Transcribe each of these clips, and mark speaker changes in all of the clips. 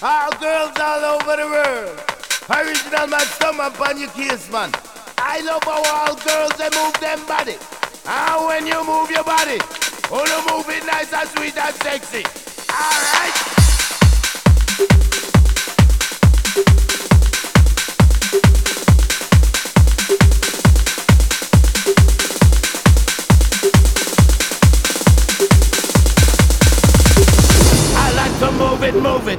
Speaker 1: All girls all over the world. Original man, stomach upon your case, man. I love how all girls they move them body. And when you move your body, oh, you move it nice and sweet and sexy. Alright? move it, move it.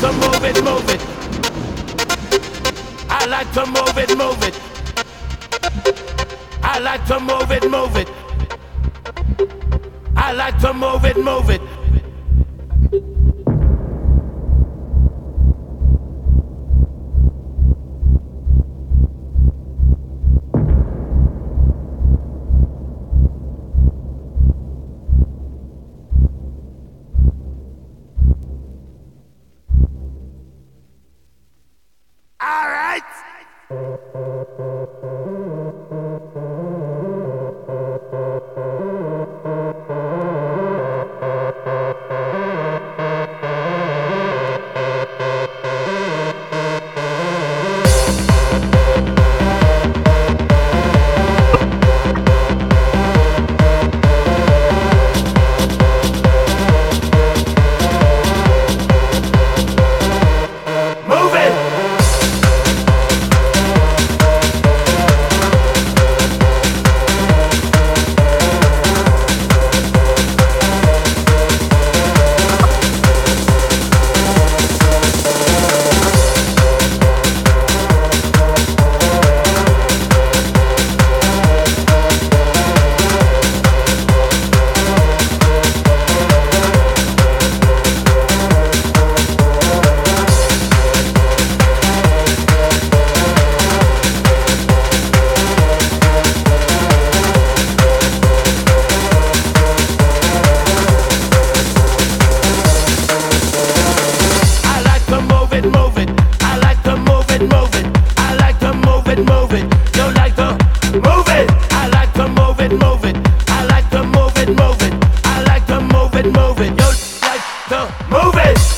Speaker 1: To move it, move it. I like to move it, move it. I like to move it, move it. I like to move it, move it. moving your like the movies.